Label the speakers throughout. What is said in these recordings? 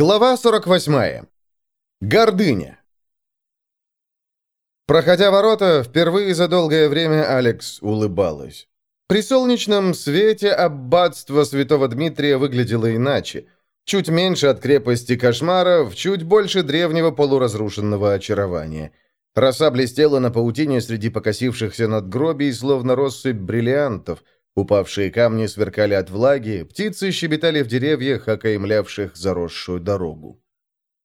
Speaker 1: Глава 48. Гордыня. Проходя ворота, впервые за долгое время Алекс улыбалась. При солнечном свете аббатство святого Дмитрия выглядело иначе. Чуть меньше от крепости кошмаров, чуть больше древнего полуразрушенного очарования. Роса блестела на паутине среди покосившихся надгробий, словно россыпь бриллиантов – Упавшие камни сверкали от влаги, птицы щебетали в деревьях, окаймлявших заросшую дорогу.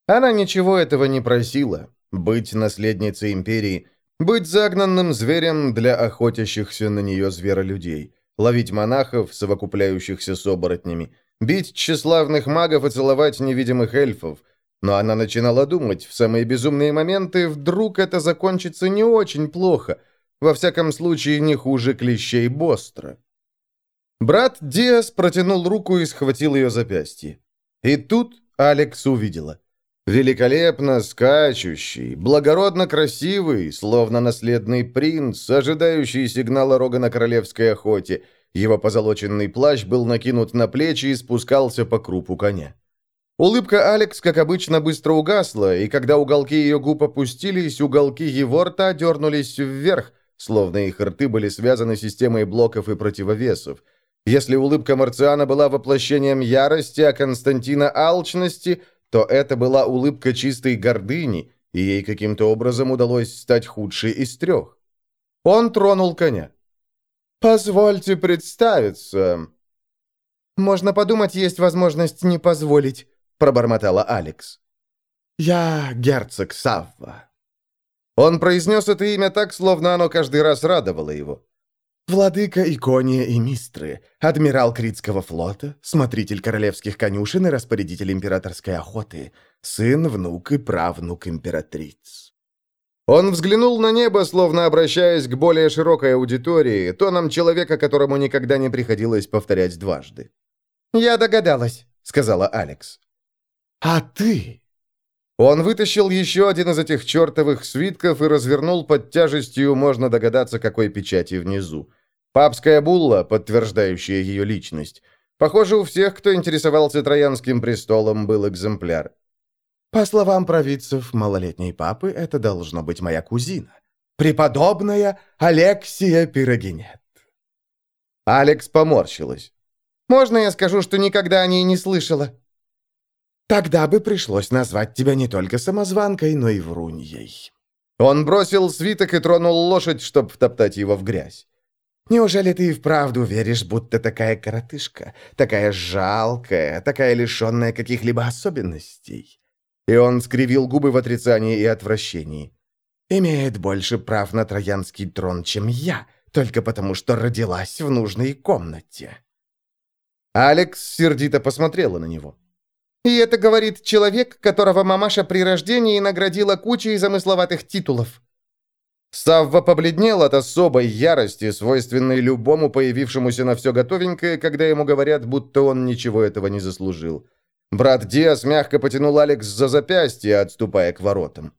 Speaker 1: Она ничего этого не просила. Быть наследницей империи, быть загнанным зверем для охотящихся на нее зверолюдей, ловить монахов, совокупляющихся с оборотнями, бить тщеславных магов и целовать невидимых эльфов. Но она начинала думать, в самые безумные моменты вдруг это закончится не очень плохо, во всяком случае не хуже клещей Бостра. Брат Диас протянул руку и схватил ее запястье. И тут Алекс увидела. Великолепно скачущий, благородно красивый, словно наследный принц, ожидающий сигнала рога на королевской охоте. Его позолоченный плащ был накинут на плечи и спускался по крупу коня. Улыбка Алекс, как обычно, быстро угасла, и когда уголки ее губ опустились, уголки его рта дернулись вверх, словно их рты были связаны системой блоков и противовесов. Если улыбка Марциана была воплощением ярости, а Константина – алчности, то это была улыбка чистой гордыни, и ей каким-то образом удалось стать худшей из трех. Он тронул коня. «Позвольте представиться». «Можно подумать, есть возможность не позволить», – пробормотала Алекс. «Я герцог Савва». Он произнес это имя так, словно оно каждый раз радовало его. Владыка Икония и Мистры, адмирал Критского флота, смотритель королевских конюшен и распорядитель императорской охоты, сын, внук и правнук императриц. Он взглянул на небо, словно обращаясь к более широкой аудитории, тоном человека, которому никогда не приходилось повторять дважды. «Я догадалась», — сказала Алекс. «А ты?» Он вытащил еще один из этих чертовых свитков и развернул под тяжестью, можно догадаться, какой печати внизу. Папская булла, подтверждающая ее личность. Похоже, у всех, кто интересовался Троянским престолом, был экземпляр. По словам провидцев малолетней папы, это должно быть моя кузина. Преподобная Алексия Пирогинет. Алекс поморщилась. «Можно я скажу, что никогда о ней не слышала?» Тогда бы пришлось назвать тебя не только самозванкой, но и вруньей». Он бросил свиток и тронул лошадь, чтобы втоптать его в грязь. «Неужели ты и вправду веришь, будто такая коротышка, такая жалкая, такая лишенная каких-либо особенностей?» И он скривил губы в отрицании и отвращении. «Имеет больше прав на троянский трон, чем я, только потому что родилась в нужной комнате». Алекс сердито посмотрела на него. И это говорит человек, которого мамаша при рождении наградила кучей замысловатых титулов. Савва побледнел от особой ярости, свойственной любому появившемуся на все готовенькое, когда ему говорят, будто он ничего этого не заслужил. Брат Диас мягко потянул Алекс за запястье, отступая к воротам.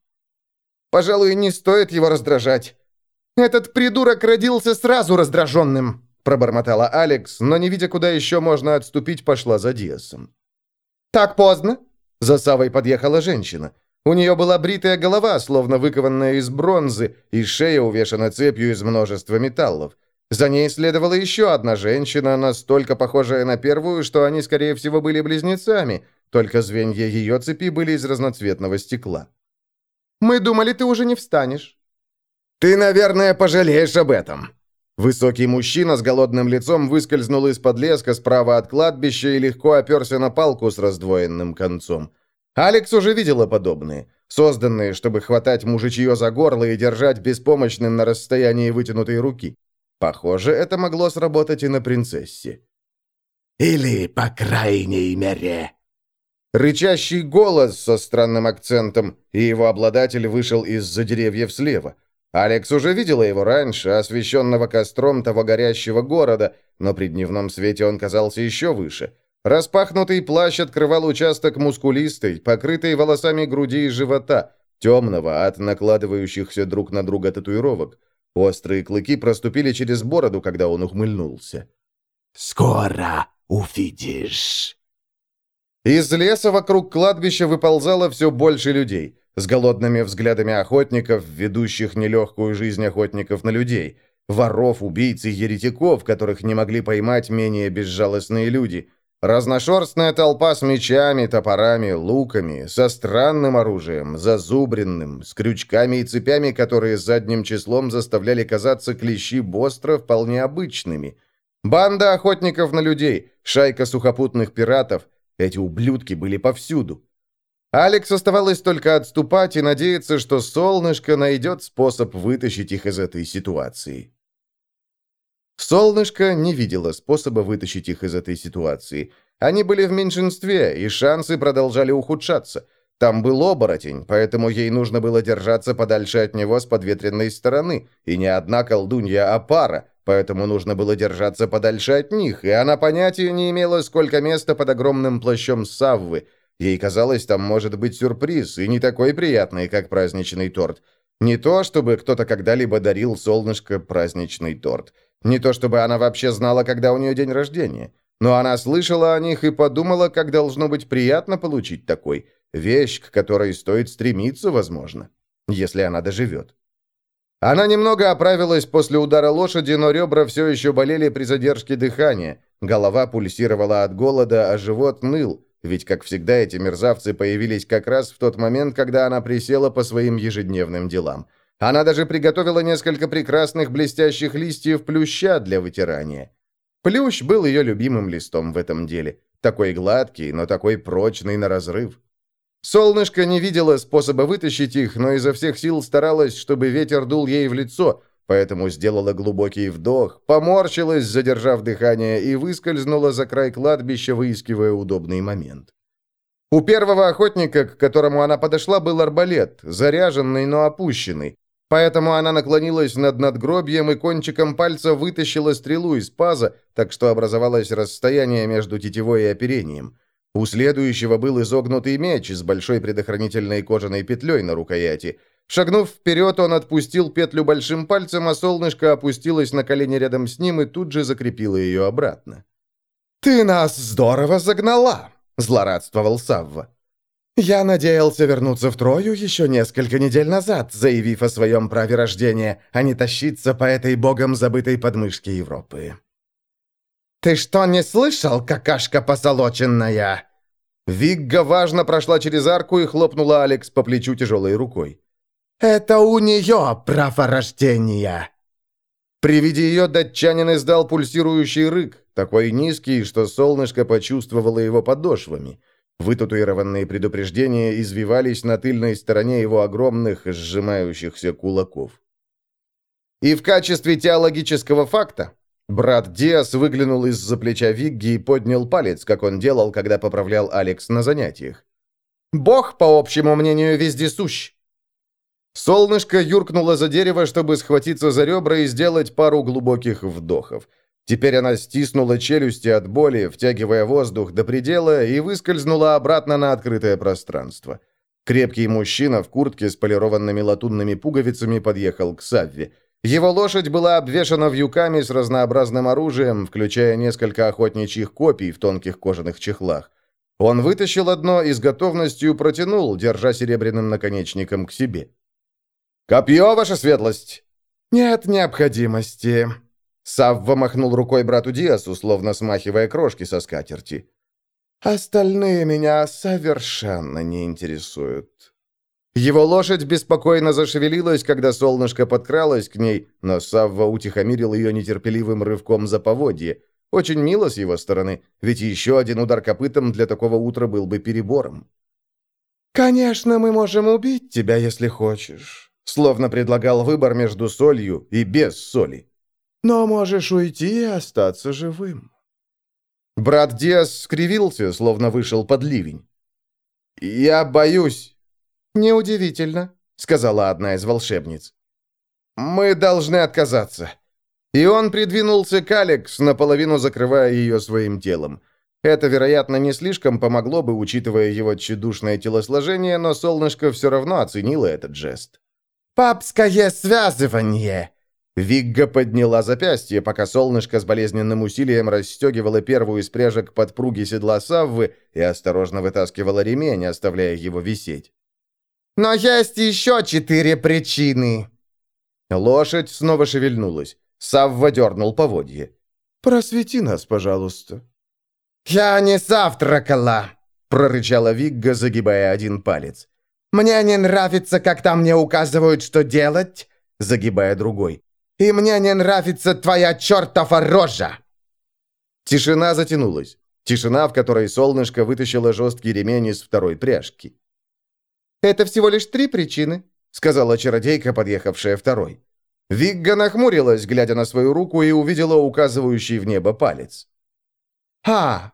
Speaker 1: «Пожалуй, не стоит его раздражать. Этот придурок родился сразу раздраженным», пробормотала Алекс, но, не видя, куда еще можно отступить, пошла за Диасом. «Так поздно?» За Савой подъехала женщина. У нее была бритая голова, словно выкованная из бронзы, и шея увешана цепью из множества металлов. За ней следовала еще одна женщина, настолько похожая на первую, что они, скорее всего, были близнецами, только звенья ее цепи были из разноцветного стекла. «Мы думали, ты уже не встанешь». «Ты, наверное, пожалеешь об этом», Высокий мужчина с голодным лицом выскользнул из-под леска справа от кладбища и легко оперся на палку с раздвоенным концом. Алекс уже видела подобные, созданные, чтобы хватать мужичье за горло и держать беспомощным на расстоянии вытянутой руки. Похоже, это могло сработать и на принцессе.
Speaker 2: «Или, по крайней мере...»
Speaker 1: Рычащий голос со странным акцентом, и его обладатель вышел из-за деревьев слева – Алекс уже видела его раньше, освещенного костром того горящего города, но при дневном свете он казался еще выше. Распахнутый плащ открывал участок мускулистой, покрытой волосами груди и живота, темного от накладывающихся друг на друга татуировок. Острые клыки проступили через бороду, когда он ухмыльнулся.
Speaker 2: «Скоро увидишь».
Speaker 1: Из леса вокруг кладбища выползало все больше людей, с голодными взглядами охотников, ведущих нелегкую жизнь охотников на людей, воров, убийц и еретиков, которых не могли поймать менее безжалостные люди, разношерстная толпа с мечами, топорами, луками, со странным оружием, зазубренным, с крючками и цепями, которые задним числом заставляли казаться клещи Бостра вполне обычными. Банда охотников на людей, шайка сухопутных пиратов, эти ублюдки были повсюду. Алекс оставалось только отступать и надеяться, что солнышко найдет способ вытащить их из этой ситуации. Солнышко не видело способа вытащить их из этой ситуации. Они были в меньшинстве, и шансы продолжали ухудшаться. Там был оборотень, поэтому ей нужно было держаться подальше от него с подветренной стороны, и не одна колдунья, а пара, поэтому нужно было держаться подальше от них, и она понятия не имела, сколько места под огромным плащом Саввы. Ей казалось, там может быть сюрприз, и не такой приятный, как праздничный торт. Не то, чтобы кто-то когда-либо дарил солнышко праздничный торт. Не то, чтобы она вообще знала, когда у нее день рождения. Но она слышала о них и подумала, как должно быть приятно получить такой. Вещь, к которой стоит стремиться, возможно, если она доживет. Она немного оправилась после удара лошади, но ребра все еще болели при задержке дыхания. Голова пульсировала от голода, а живот ныл, ведь, как всегда, эти мерзавцы появились как раз в тот момент, когда она присела по своим ежедневным делам. Она даже приготовила несколько прекрасных блестящих листьев плюща для вытирания. Плющ был ее любимым листом в этом деле. Такой гладкий, но такой прочный на разрыв. Солнышко не видело способа вытащить их, но изо всех сил старалась, чтобы ветер дул ей в лицо, поэтому сделала глубокий вдох, поморщилась, задержав дыхание, и выскользнула за край кладбища, выискивая удобный момент. У первого охотника, к которому она подошла, был арбалет, заряженный, но опущенный. Поэтому она наклонилась над надгробием и кончиком пальца вытащила стрелу из паза, так что образовалось расстояние между тетивой и оперением. У следующего был изогнутый меч с большой предохранительной кожаной петлей на рукояти. Шагнув вперед, он отпустил петлю большим пальцем, а солнышко опустилось на колени рядом с ним и тут же закрепило ее обратно.
Speaker 2: «Ты нас здорово загнала!» — злорадствовал Савва. «Я надеялся вернуться в Трою еще несколько недель назад, заявив о своем праве рождения, а не тащиться по этой богом забытой подмышке Европы. «Ты что, не слышал, какашка посолоченная?»
Speaker 1: Вигга важно прошла через арку и хлопнула Алекс по плечу тяжелой рукой.
Speaker 2: «Это у нее право рождения!»
Speaker 1: При виде ее датчанин издал пульсирующий рык, такой низкий, что солнышко почувствовало его подошвами. Вытатуированные предупреждения извивались на тыльной стороне его огромных, сжимающихся кулаков. И в качестве теологического факта Брат Диас выглянул из-за плеча Вигги и поднял палец, как он делал, когда поправлял Алекс на занятиях. «Бог, по общему мнению, вездесущ!» Солнышко юркнуло за дерево, чтобы схватиться за ребра и сделать пару глубоких вдохов. Теперь она стиснула челюсти от боли, втягивая воздух до предела, и выскользнула обратно на открытое пространство. Крепкий мужчина в куртке с полированными латунными пуговицами подъехал к Савве. Его лошадь была обвешана вьюками с разнообразным оружием, включая несколько охотничьих копий в тонких кожаных чехлах. Он вытащил одно и с готовностью протянул, держа серебряным наконечником к себе. «Копье, ваша светлость!»
Speaker 2: «Нет необходимости!»
Speaker 1: Савва махнул рукой брату Диасу, словно смахивая крошки со скатерти.
Speaker 2: «Остальные меня совершенно не интересуют».
Speaker 1: Его лошадь беспокойно зашевелилась, когда солнышко подкралось к ней, но Савва утихомирил ее нетерпеливым рывком за поводье. Очень мило с его стороны, ведь еще один удар копытом для такого утра был бы перебором.
Speaker 2: «Конечно, мы можем убить тебя, если хочешь», словно предлагал выбор между солью и без соли. «Но можешь уйти и остаться живым».
Speaker 1: Брат Диас скривился, словно вышел под ливень. «Я боюсь».
Speaker 2: «Неудивительно», — сказала одна из волшебниц.
Speaker 1: «Мы должны отказаться». И он придвинулся к Алекс, наполовину закрывая ее своим телом. Это, вероятно, не слишком помогло бы, учитывая его тщедушное телосложение, но солнышко все равно оценило этот жест.
Speaker 2: «Папское связывание!»
Speaker 1: Вигга подняла запястье, пока солнышко с болезненным усилием расстегивало первую из пряжек подпруги седла Саввы и осторожно вытаскивала ремень, оставляя его висеть.
Speaker 2: «Но есть еще четыре причины!»
Speaker 1: Лошадь снова шевельнулась. Савва дернул поводье. «Просвети нас, пожалуйста».
Speaker 2: «Я не завтракала!» — прорычала Вигга, загибая один палец. «Мне не нравится, когда мне указывают, что делать!» — загибая другой. И мне не нравится твоя чертова рожа!»
Speaker 1: Тишина затянулась. Тишина, в которой солнышко вытащило жесткий ремень из второй пряжки.
Speaker 2: «Это всего лишь три причины», — сказала чародейка, подъехавшая второй.
Speaker 1: Вигга нахмурилась, глядя на свою руку, и увидела указывающий в небо палец.
Speaker 2: «А,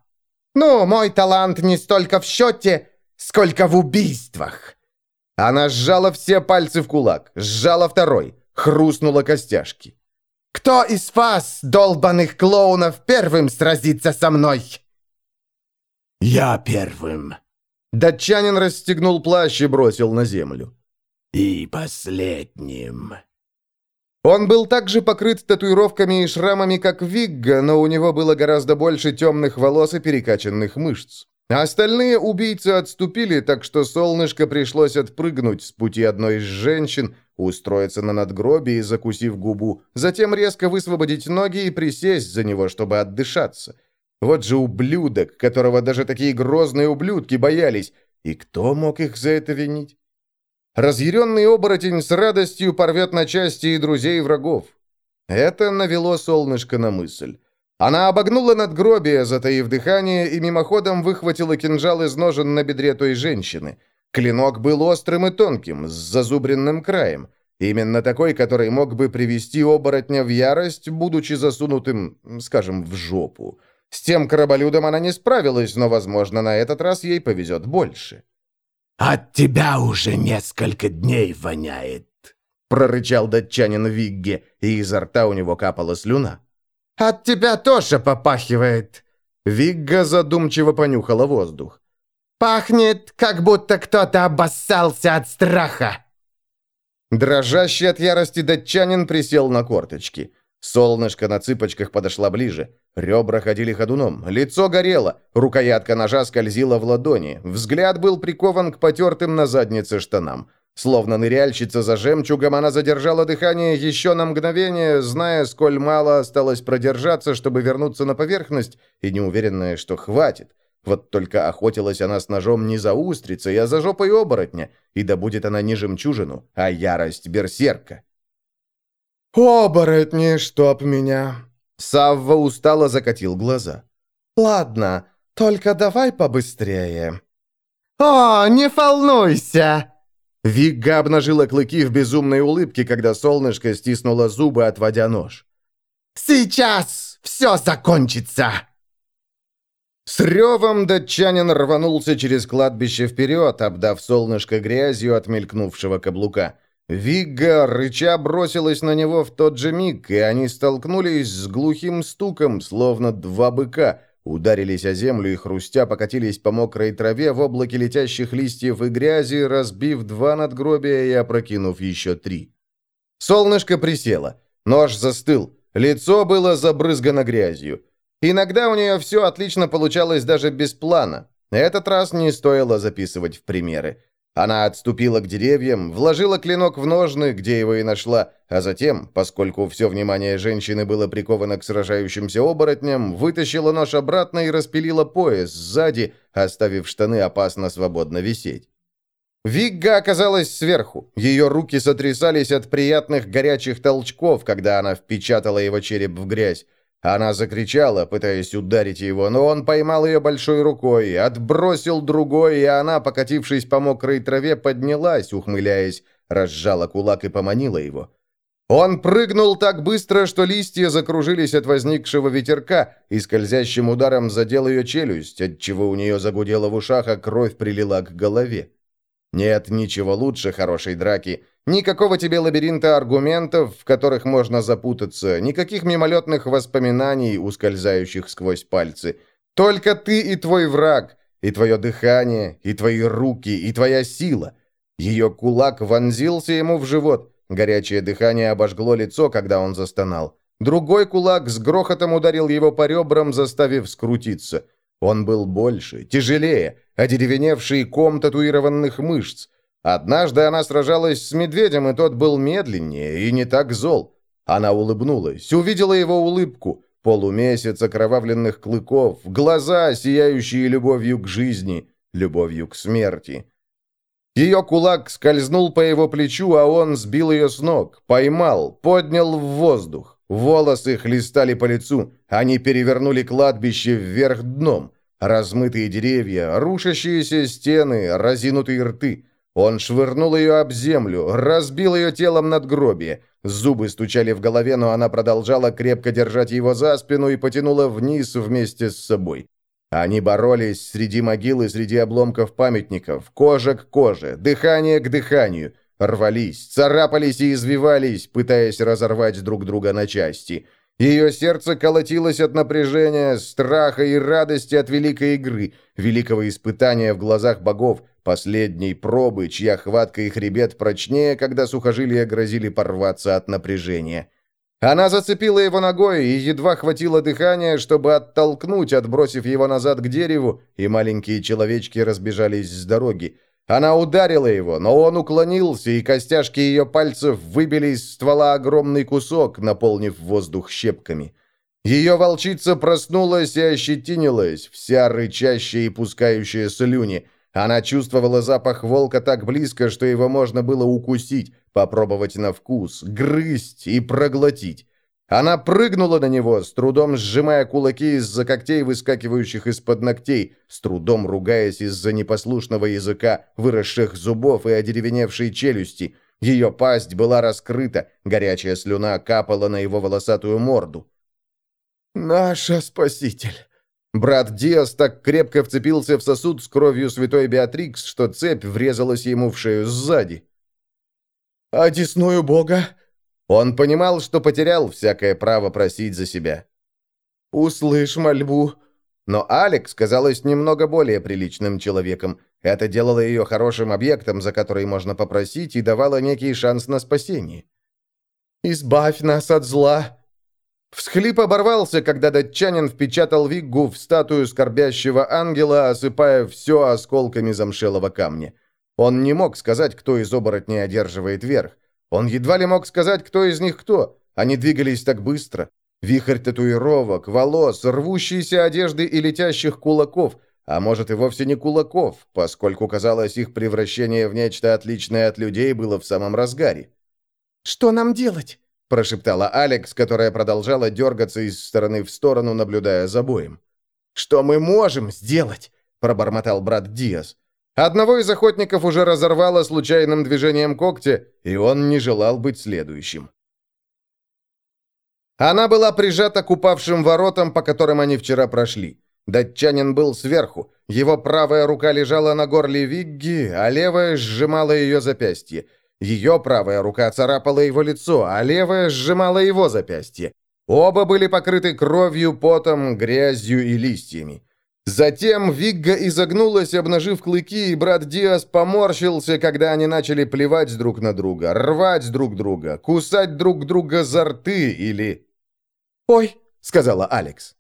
Speaker 2: ну, мой талант не столько в счете, сколько в убийствах!»
Speaker 1: Она сжала все пальцы в кулак, сжала второй хрустнула костяшки.
Speaker 2: «Кто из вас, долбанных клоунов, первым сразится со мной?»
Speaker 3: «Я первым».
Speaker 1: Датчанин расстегнул плащ и бросил на землю.
Speaker 3: «И последним».
Speaker 1: Он был также покрыт татуировками и шрамами, как Вигга, но у него было гораздо больше темных волос и перекачанных мышц. Остальные убийцы отступили, так что солнышко пришлось отпрыгнуть с пути одной из женщин, устроиться на надгробии, закусив губу, затем резко высвободить ноги и присесть за него, чтобы отдышаться. Вот же ублюдок, которого даже такие грозные ублюдки боялись. И кто мог их за это винить? Разъяренный оборотень с радостью порвет на части и друзей и врагов. Это навело солнышко на мысль. Она обогнула надгробие, затаив дыхание, и мимоходом выхватила кинжал из ножен на бедре той женщины – Клинок был острым и тонким, с зазубренным краем. Именно такой, который мог бы привести оборотня в ярость, будучи засунутым, скажем, в жопу. С тем краболюдом она не справилась, но, возможно, на этот раз ей повезет больше.
Speaker 3: «От тебя уже несколько дней воняет», —
Speaker 1: прорычал датчанин Вигге, и изо рта у него капала слюна.
Speaker 2: «От тебя тоже попахивает!»
Speaker 1: Вигга задумчиво понюхала воздух.
Speaker 2: Пахнет, как будто кто-то обоссался от страха!»
Speaker 1: Дрожащий от ярости датчанин присел на корточки. Солнышко на цыпочках подошла ближе. Ребра ходили ходуном, лицо горело, рукоятка ножа скользила в ладони, взгляд был прикован к потертым на заднице штанам. Словно ныряльщица за жемчугом, она задержала дыхание еще на мгновение, зная, сколь мало осталось продержаться, чтобы вернуться на поверхность, и неуверенная, что хватит. Вот только охотилась она с ножом не за устрицей, а за жопой оборотня, и да будет она не жемчужину, а ярость берсерка.
Speaker 2: «Оборотни, чтоб меня!»
Speaker 1: Савва устало закатил глаза.
Speaker 2: «Ладно, только давай побыстрее». «О, не волнуйся!»
Speaker 1: Вигга обнажила клыки в безумной улыбке, когда солнышко стиснуло зубы, отводя нож.
Speaker 2: «Сейчас все закончится!»
Speaker 1: С ревом датчанин рванулся через кладбище вперед, обдав солнышко грязью от мелькнувшего каблука. Вигга, рыча, бросилась на него в тот же миг, и они столкнулись с глухим стуком, словно два быка, ударились о землю и хрустя покатились по мокрой траве в облаке летящих листьев и грязи, разбив два надгробия и опрокинув еще три. Солнышко присело. Нож застыл. Лицо было забрызгано грязью. Иногда у нее все отлично получалось даже без плана. Этот раз не стоило записывать в примеры. Она отступила к деревьям, вложила клинок в ножны, где его и нашла, а затем, поскольку все внимание женщины было приковано к сражающимся оборотням, вытащила нож обратно и распилила пояс сзади, оставив штаны опасно свободно висеть. Вигга оказалась сверху. Ее руки сотрясались от приятных горячих толчков, когда она впечатала его череп в грязь. Она закричала, пытаясь ударить его, но он поймал ее большой рукой, отбросил другой, и она, покатившись по мокрой траве, поднялась, ухмыляясь, разжала кулак и поманила его. Он прыгнул так быстро, что листья закружились от возникшего ветерка, и скользящим ударом задел ее челюсть, отчего у нее загудело в ушах, а кровь прилила к голове. Нет ничего лучше хорошей драки, Никакого тебе лабиринта аргументов, в которых можно запутаться, никаких мимолетных воспоминаний, ускользающих сквозь пальцы. Только ты и твой враг, и твое дыхание, и твои руки, и твоя сила. Ее кулак вонзился ему в живот. Горячее дыхание обожгло лицо, когда он застонал. Другой кулак с грохотом ударил его по ребрам, заставив скрутиться. Он был больше, тяжелее, одеревеневший ком татуированных мышц. Однажды она сражалась с медведем, и тот был медленнее и не так зол. Она улыбнулась, увидела его улыбку, полумесяц окровавленных клыков, глаза, сияющие любовью к жизни, любовью к смерти. Ее кулак скользнул по его плечу, а он сбил ее с ног, поймал, поднял в воздух. Волосы хлестали по лицу, они перевернули кладбище вверх дном. Размытые деревья, рушащиеся стены, разинутые рты. Он швырнул ее об землю, разбил ее телом над гробе. Зубы стучали в голове, но она продолжала крепко держать его за спину и потянула вниз вместе с собой. Они боролись среди могил и среди обломков памятников, кожа к коже, дыхание к дыханию. Рвались, царапались и извивались, пытаясь разорвать друг друга на части. Ее сердце колотилось от напряжения, страха и радости от великой игры, великого испытания в глазах богов, последней пробы, чья хватка и хребет прочнее, когда сухожилия грозили порваться от напряжения. Она зацепила его ногой и едва хватило дыхания, чтобы оттолкнуть, отбросив его назад к дереву, и маленькие человечки разбежались с дороги. Она ударила его, но он уклонился, и костяшки ее пальцев выбили из ствола огромный кусок, наполнив воздух щепками. Ее волчица проснулась и ощетинилась, вся рычащая и пускающая слюни. Она чувствовала запах волка так близко, что его можно было укусить, попробовать на вкус, грызть и проглотить. Она прыгнула на него, с трудом сжимая кулаки из-за когтей, выскакивающих из-под ногтей, с трудом ругаясь из-за непослушного языка, выросших зубов и одеревеневшей челюсти. Ее пасть была раскрыта, горячая слюна капала на его волосатую морду. «Наша спаситель!» Брат Диас так крепко вцепился в сосуд с кровью святой Беатрикс, что цепь врезалась ему в шею сзади. «Одесную Бога он понимал, что потерял всякое право просить за себя. «Услышь мольбу». Но Алекс казалась немного более приличным человеком. Это делало ее хорошим объектом, за который можно попросить, и давало некий шанс на спасение. «Избавь нас от зла!» Всхлип оборвался, когда датчанин впечатал Виггу в статую скорбящего ангела, осыпая все осколками замшелого камня. Он не мог сказать, кто из оборотней одерживает верх. Он едва ли мог сказать, кто из них кто. Они двигались так быстро. Вихрь татуировок, волос, рвущиеся одежды и летящих кулаков, а может и вовсе не кулаков, поскольку, казалось, их превращение в нечто отличное от людей было в самом разгаре.
Speaker 2: «Что нам делать?»
Speaker 1: – прошептала Алекс, которая продолжала дергаться из стороны в сторону, наблюдая за боем.
Speaker 2: «Что мы можем сделать?» – пробормотал брат Диас.
Speaker 1: Одного из охотников уже разорвало случайным движением когтя, и он не желал быть следующим. Она была прижата к упавшим воротам, по которым они вчера прошли. Датчанин был сверху. Его правая рука лежала на горле Вигги, а левая сжимала ее запястье. Ее правая рука царапала его лицо, а левая сжимала его запястье. Оба были покрыты кровью, потом, грязью и листьями. Затем Вигга изогнулась, обнажив клыки, и брат Диас поморщился, когда они начали плевать друг на друга, рвать друг друга, кусать друг друга за рты или...
Speaker 2: «Ой!» — сказала Алекс.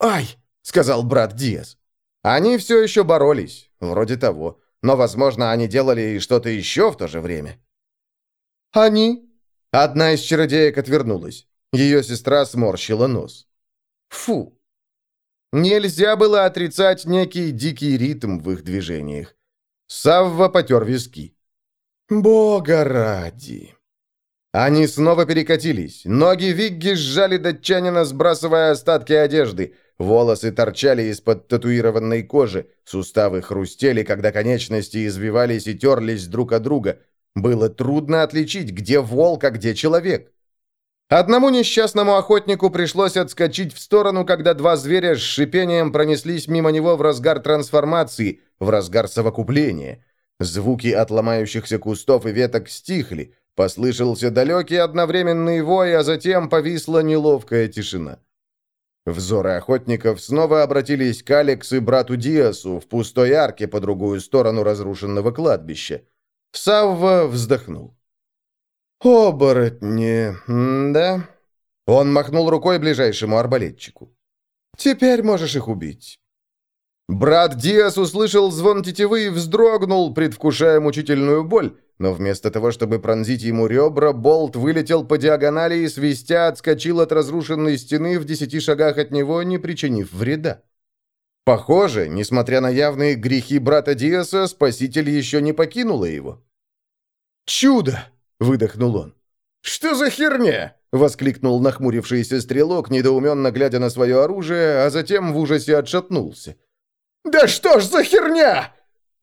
Speaker 1: «Ай!» — сказал брат Диас. Они все еще боролись, вроде того, но, возможно, они делали и что-то еще в то же время.
Speaker 2: «Они?»
Speaker 1: Одна из чародеек отвернулась. Ее сестра сморщила нос. «Фу!» Нельзя было отрицать некий дикий ритм в их движениях. Савва потер виски. «Бога ради!» Они снова перекатились. Ноги Вигги сжали датчанина, сбрасывая остатки одежды. Волосы торчали из-под татуированной кожи. Суставы хрустели, когда конечности извивались и терлись друг от друга. Было трудно отличить, где волк, а где человек. Одному несчастному охотнику пришлось отскочить в сторону, когда два зверя с шипением пронеслись мимо него в разгар трансформации, в разгар совокупления. Звуки от ломающихся кустов и веток стихли, послышался далекий одновременный вой, а затем повисла неловкая тишина. Взоры охотников снова обратились к Алекс и брату Диасу в пустой арке по другую сторону разрушенного кладбища. Савва вздохнул. «Оборотни, да?» Он махнул рукой ближайшему арбалетчику. «Теперь можешь их убить». Брат Диас услышал звон тетивы и вздрогнул, предвкушая мучительную боль, но вместо того, чтобы пронзить ему ребра, болт вылетел по диагонали и, свистя, отскочил от разрушенной стены в десяти шагах от него, не причинив вреда. Похоже, несмотря на явные грехи брата Диаса, спаситель еще не покинула его. «Чудо!» — выдохнул он. «Что за херня?» — воскликнул нахмурившийся стрелок, недоуменно глядя на свое оружие, а затем в ужасе отшатнулся. «Да что ж за херня?»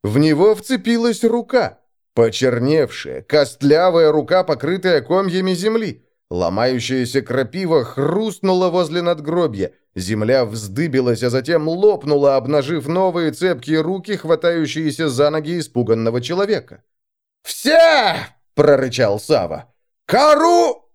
Speaker 1: В него вцепилась рука. Почерневшая, костлявая рука, покрытая комьями земли. Ломающаяся крапива хрустнула возле надгробья. Земля вздыбилась, а затем лопнула, обнажив новые цепкие руки, хватающиеся за ноги испуганного человека. «Все!» — прорычал Сава. «Кару!»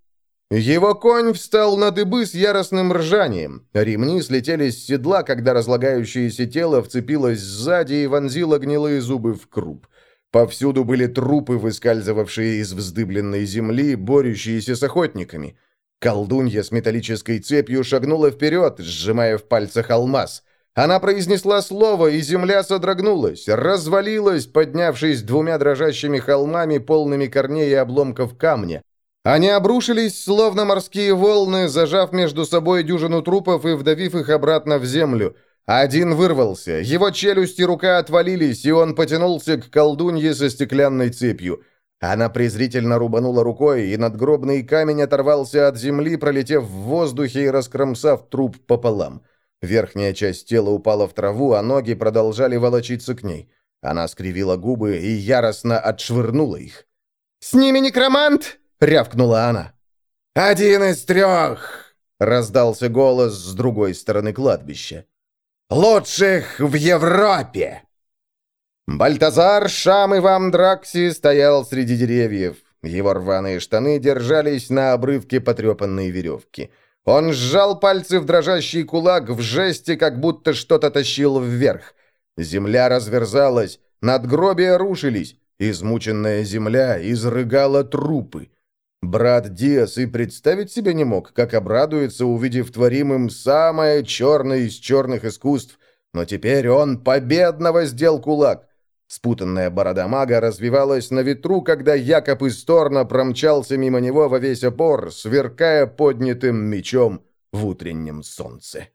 Speaker 1: Его конь встал на дыбы с яростным ржанием. Ремни слетели с седла, когда разлагающееся тело вцепилось сзади и вонзило гнилые зубы в круп. Повсюду были трупы, выскальзывавшие из вздыбленной земли, борющиеся с охотниками. Колдунья с металлической цепью шагнула вперед, сжимая в пальцах алмаз. Она произнесла слово, и земля содрогнулась, развалилась, поднявшись двумя дрожащими холмами, полными корней и обломков камня. Они обрушились, словно морские волны, зажав между собой дюжину трупов и вдавив их обратно в землю. Один вырвался, его челюсть и рука отвалились, и он потянулся к колдунье со стеклянной цепью. Она презрительно рубанула рукой, и надгробный камень оторвался от земли, пролетев в воздухе и раскромсав труп пополам. Верхняя часть тела упала в траву, а ноги продолжали волочиться к ней. Она скривила губы и яростно отшвырнула их. «С ними некромант!» — рявкнула она. «Один из трех!» — раздался голос с другой стороны кладбища. «Лучших в Европе!» Бальтазар, Шам и Вамдракси стоял среди деревьев. Его рваные штаны держались на обрывке потрепанной веревки. Он сжал пальцы в дрожащий кулак в жесте, как будто что-то тащил вверх. Земля разверзалась, надгробия рушились, измученная земля изрыгала трупы. Брат Диас и представить себе не мог, как обрадуется, увидев творимым самое черное из черных искусств, но теперь он победно воздел кулак. Спутанная борода мага развивалась на ветру, когда Якоб из Торна промчался мимо него во весь опор, сверкая поднятым мечом в утреннем солнце.